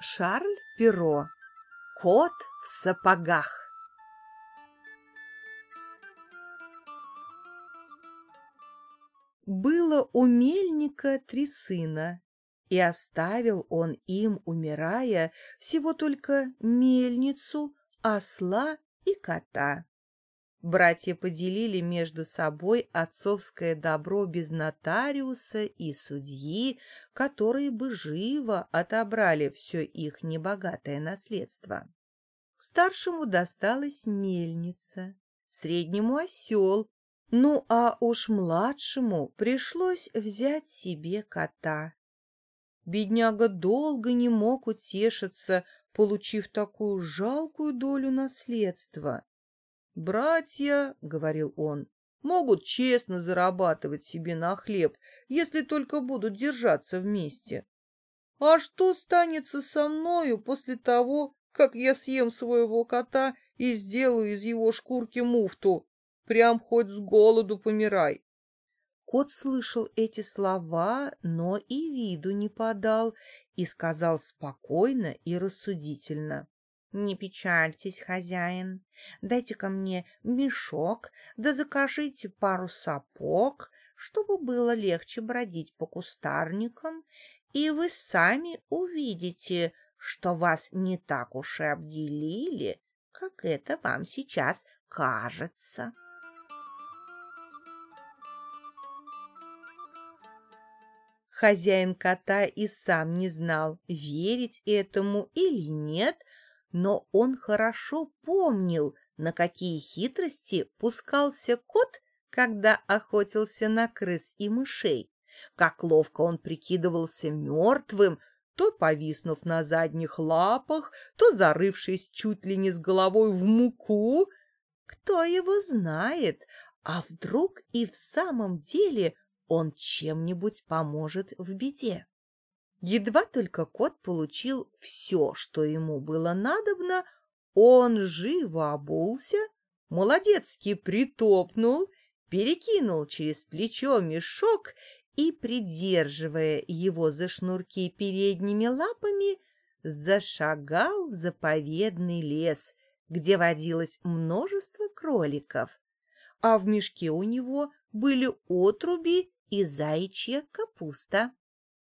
Шарль Перо. Кот в сапогах. Было у мельника три сына, и оставил он им, умирая, всего только мельницу, осла и кота. Братья поделили между собой отцовское добро без нотариуса и судьи, которые бы живо отобрали все их небогатое наследство. Старшему досталась мельница, среднему осел, ну а уж младшему пришлось взять себе кота. Бедняга долго не мог утешиться, получив такую жалкую долю наследства. «Братья, — говорил он, — могут честно зарабатывать себе на хлеб, если только будут держаться вместе. А что станется со мною после того, как я съем своего кота и сделаю из его шкурки муфту? Прям хоть с голоду помирай!» Кот слышал эти слова, но и виду не подал, и сказал спокойно и рассудительно. Не печальтесь, хозяин. Дайте-ка мне мешок, да закажите пару сапог, чтобы было легче бродить по кустарникам, и вы сами увидите, что вас не так уж и обделили, как это вам сейчас кажется. Хозяин кота и сам не знал, верить этому или нет, но он хорошо помнил, на какие хитрости пускался кот, когда охотился на крыс и мышей, как ловко он прикидывался мертвым, то повиснув на задних лапах, то зарывшись чуть ли не с головой в муку. Кто его знает, а вдруг и в самом деле он чем-нибудь поможет в беде? Едва только кот получил все, что ему было надобно, он живо обулся, молодецки притопнул, перекинул через плечо мешок и, придерживая его за шнурки передними лапами, зашагал в заповедный лес, где водилось множество кроликов. А в мешке у него были отруби и заячья капуста.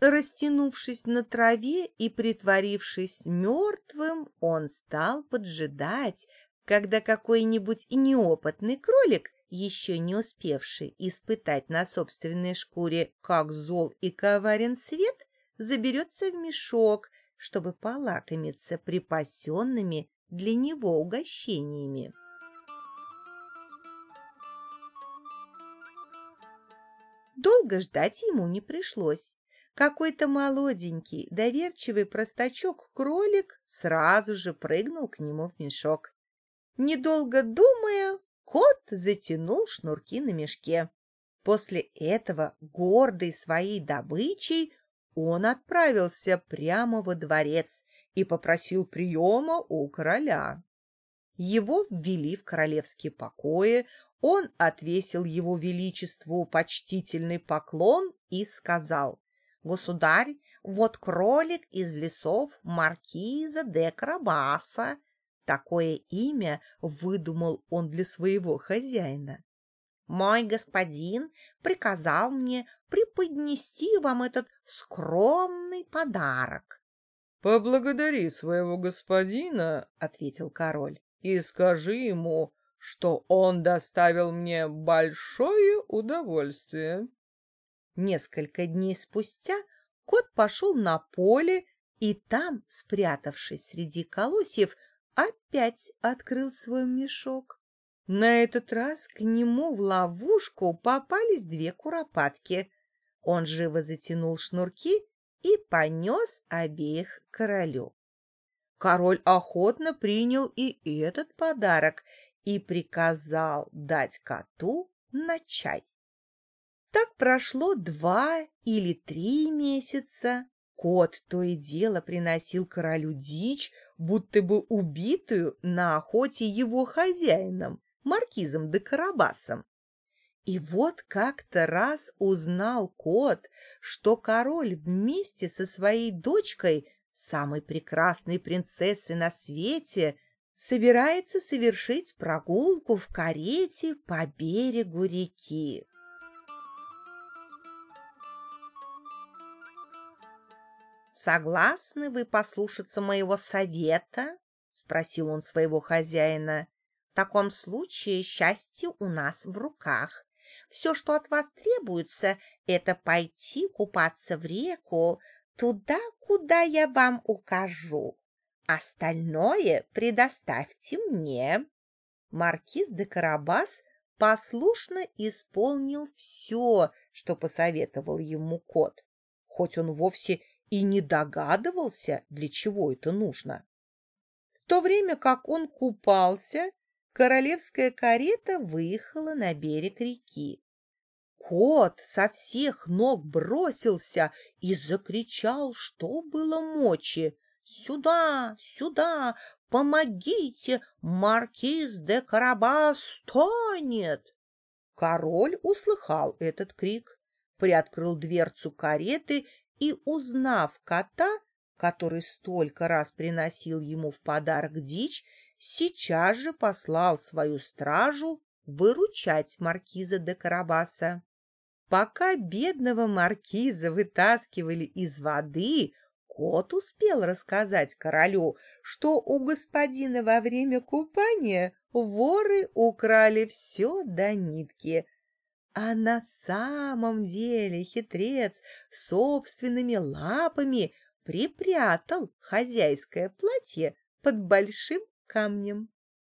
Растянувшись на траве и притворившись мертвым, он стал поджидать, когда какой-нибудь неопытный кролик, еще не успевший испытать на собственной шкуре, как зол и коварен свет, заберется в мешок, чтобы полакомиться припасенными для него угощениями. Долго ждать ему не пришлось. Какой-то молоденький, доверчивый простачок-кролик сразу же прыгнул к нему в мешок. Недолго думая, кот затянул шнурки на мешке. После этого, гордый своей добычей, он отправился прямо во дворец и попросил приема у короля. Его ввели в королевские покои, он отвесил его величеству почтительный поклон и сказал — Государь, вот кролик из лесов маркиза де Карабаса. Такое имя выдумал он для своего хозяина. Мой господин приказал мне преподнести вам этот скромный подарок. — Поблагодари своего господина, — ответил король, — и скажи ему, что он доставил мне большое удовольствие. Несколько дней спустя кот пошел на поле и там, спрятавшись среди колосьев, опять открыл свой мешок. На этот раз к нему в ловушку попались две куропатки. Он живо затянул шнурки и понес обеих королю. Король охотно принял и этот подарок и приказал дать коту на чай. Так прошло два или три месяца. Кот то и дело приносил королю дичь, будто бы убитую на охоте его хозяином, маркизом де Карабасом. И вот как-то раз узнал кот, что король вместе со своей дочкой самой прекрасной принцессы на свете, собирается совершить прогулку в карете по берегу реки. «Согласны вы послушаться моего совета?» — спросил он своего хозяина. «В таком случае счастье у нас в руках. Все, что от вас требуется, это пойти купаться в реку, туда, куда я вам укажу. Остальное предоставьте мне. Маркиз де Карабас послушно исполнил все, что посоветовал ему кот, хоть он вовсе и не догадывался, для чего это нужно. В то время как он купался, королевская карета выехала на берег реки. Кот со всех ног бросился и закричал, что было мочи. «Сюда, сюда! Помогите! Маркиз де Карабас тонет!» Король услыхал этот крик, приоткрыл дверцу кареты и, узнав кота, который столько раз приносил ему в подарок дичь, сейчас же послал свою стражу выручать маркиза де Карабаса. Пока бедного маркиза вытаскивали из воды, кот успел рассказать королю, что у господина во время купания воры украли все до нитки. А на самом деле хитрец собственными лапами припрятал хозяйское платье под большим камнем.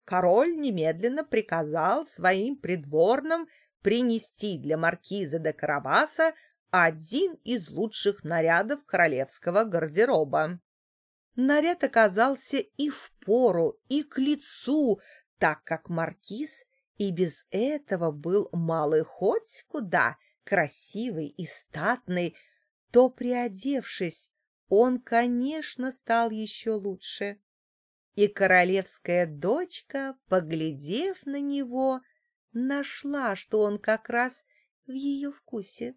Король немедленно приказал своим придворным принести для маркиза де Карабаса один из лучших нарядов королевского гардероба. Наряд оказался и в пору, и к лицу, так как маркиз и без этого был малый хоть куда красивый и статный, то, приодевшись, он, конечно, стал еще лучше. И королевская дочка, поглядев на него, нашла, что он как раз в ее вкусе.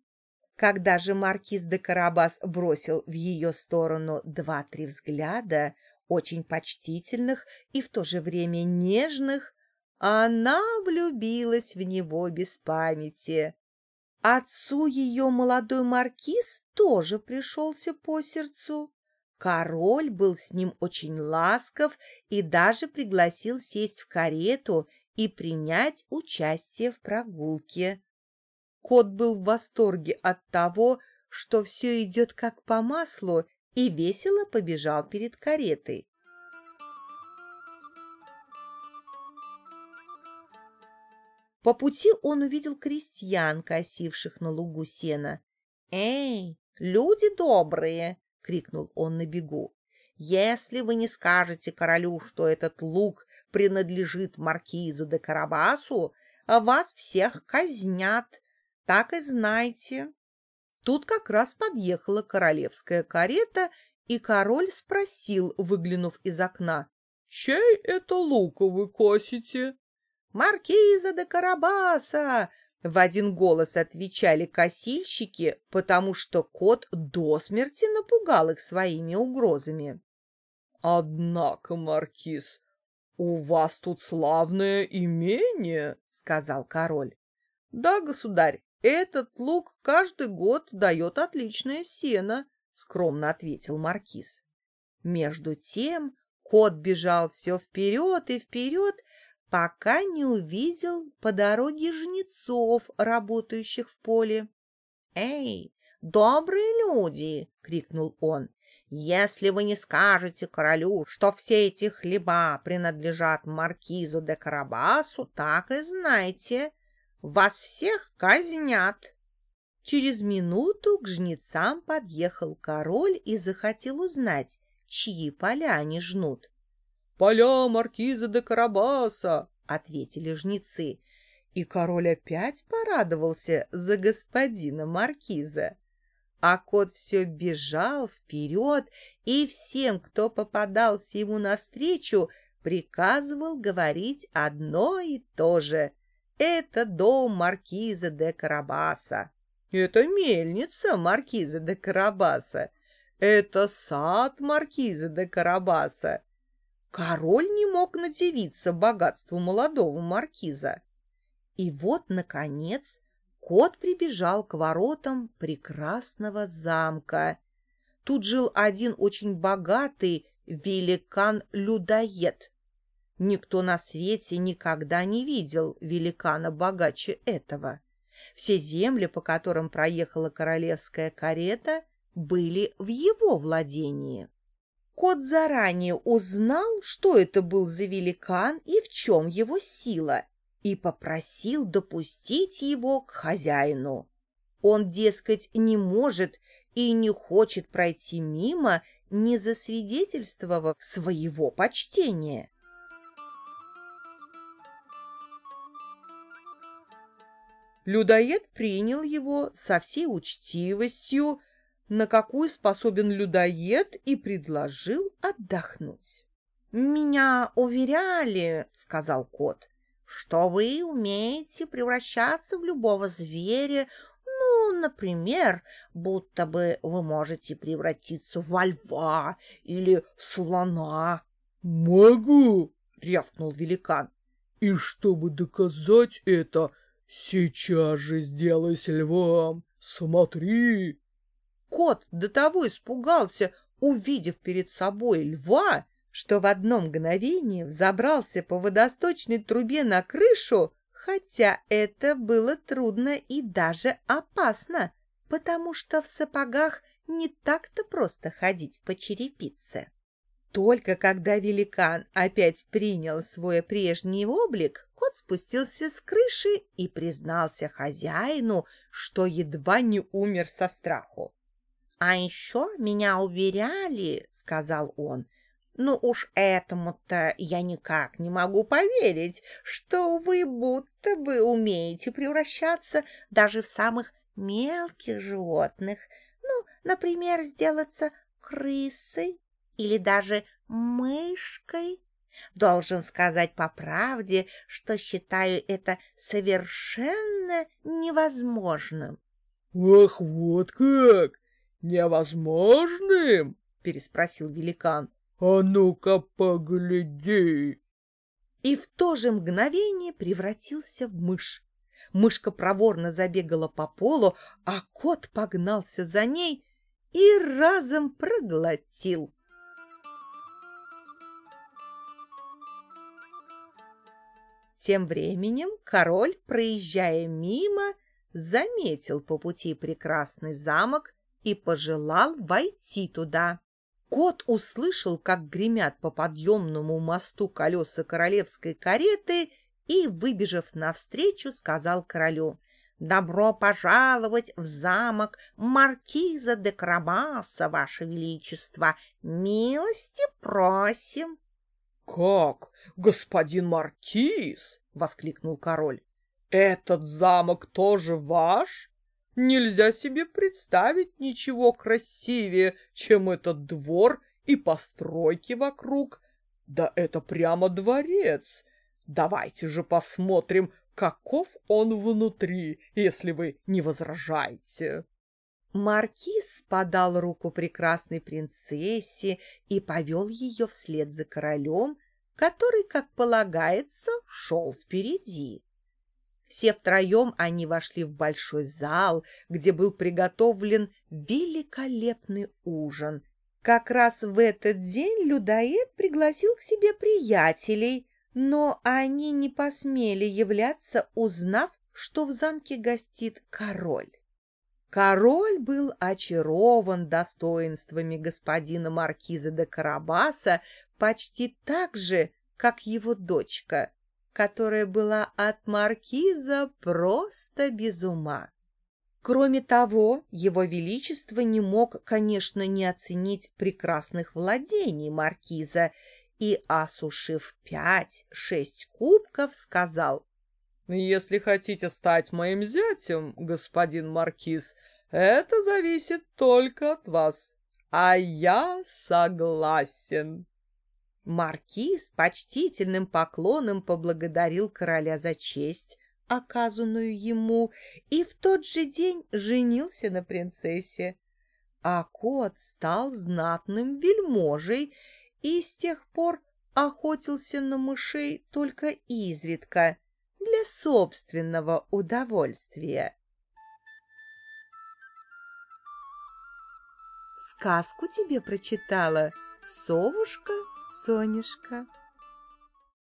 Когда же маркиз де Карабас бросил в ее сторону два-три взгляда, очень почтительных и в то же время нежных, она влюбилась в него без памяти. Отцу ее молодой маркиз тоже пришелся по сердцу. Король был с ним очень ласков и даже пригласил сесть в карету и принять участие в прогулке. Кот был в восторге от того, что все идет как по маслу, и весело побежал перед каретой. По пути он увидел крестьян, косивших на лугу сена. «Эй, люди добрые!» — крикнул он на бегу. «Если вы не скажете королю, что этот луг принадлежит маркизу де Карабасу, вас всех казнят, так и знайте». Тут как раз подъехала королевская карета, и король спросил, выглянув из окна, «Чей это лук вы косите?» «Маркиза де Карабаса!» В один голос отвечали косильщики, потому что кот до смерти напугал их своими угрозами. «Однако, Маркиз, у вас тут славное имение», — сказал король. «Да, государь, этот лук каждый год дает отличное сено», — скромно ответил Маркиз. Между тем кот бежал все вперед и вперед, пока не увидел по дороге жнецов, работающих в поле. «Эй, добрые люди!» — крикнул он. «Если вы не скажете королю, что все эти хлеба принадлежат маркизу де Карабасу, так и знайте, вас всех казнят». Через минуту к жнецам подъехал король и захотел узнать, чьи поля они жнут поля маркиза де Карабаса, — ответили жнецы. И король опять порадовался за господина маркиза. А кот все бежал вперед и всем, кто попадался ему навстречу, приказывал говорить одно и то же. Это дом маркиза де Карабаса. Это мельница маркиза де Карабаса. Это сад маркиза де Карабаса. Король не мог надевиться богатству молодого маркиза. И вот, наконец, кот прибежал к воротам прекрасного замка. Тут жил один очень богатый великан-людоед. Никто на свете никогда не видел великана богаче этого. Все земли, по которым проехала королевская карета, были в его владении. Кот заранее узнал, что это был за великан и в чем его сила, и попросил допустить его к хозяину. Он, дескать, не может и не хочет пройти мимо, не засвидетельствовав своего почтения. Людоед принял его со всей учтивостью, на какую способен людоед, и предложил отдохнуть. — Меня уверяли, — сказал кот, — что вы умеете превращаться в любого зверя, ну, например, будто бы вы можете превратиться во льва или в слона. — Могу, — рявкнул великан. — И чтобы доказать это, сейчас же сделайся львом. Смотри. Кот до того испугался, увидев перед собой льва, что в одно мгновение взобрался по водосточной трубе на крышу, хотя это было трудно и даже опасно, потому что в сапогах не так-то просто ходить по черепице. Только когда великан опять принял свой прежний облик, кот спустился с крыши и признался хозяину, что едва не умер со страху. «А еще меня уверяли, — сказал он, — ну уж этому-то я никак не могу поверить, что вы будто бы умеете превращаться даже в самых мелких животных, ну, например, сделаться крысой или даже мышкой. Должен сказать по правде, что считаю это совершенно невозможным. — Ах, вот как! «Невозможным?» — переспросил великан. «А ну-ка погляди!» И в то же мгновение превратился в мышь. Мышка проворно забегала по полу, а кот погнался за ней и разом проглотил. Тем временем король, проезжая мимо, заметил по пути прекрасный замок и пожелал войти туда. Кот услышал, как гремят по подъемному мосту колеса королевской кареты и, выбежав навстречу, сказал королю «Добро пожаловать в замок маркиза де Крабаса, ваше величество! Милости просим!» «Как, господин маркиз?» — воскликнул король. «Этот замок тоже ваш?» Нельзя себе представить ничего красивее, чем этот двор и постройки вокруг. Да это прямо дворец. Давайте же посмотрим, каков он внутри, если вы не возражаете. Маркиз подал руку прекрасной принцессе и повел ее вслед за королем, который, как полагается, шел впереди. Все втроем они вошли в большой зал, где был приготовлен великолепный ужин. Как раз в этот день людоед пригласил к себе приятелей, но они не посмели являться, узнав, что в замке гостит король. Король был очарован достоинствами господина маркиза де Карабаса почти так же, как его дочка которая была от маркиза просто без ума. Кроме того, его величество не мог, конечно, не оценить прекрасных владений маркиза и, осушив пять-шесть кубков, сказал, «Если хотите стать моим зятем, господин маркиз, это зависит только от вас, а я согласен». Маркиз почтительным поклоном поблагодарил короля за честь, оказанную ему, и в тот же день женился на принцессе. а кот стал знатным вельможей и с тех пор охотился на мышей только изредка для собственного удовольствия. Сказку тебе прочитала совушка Сонюшка.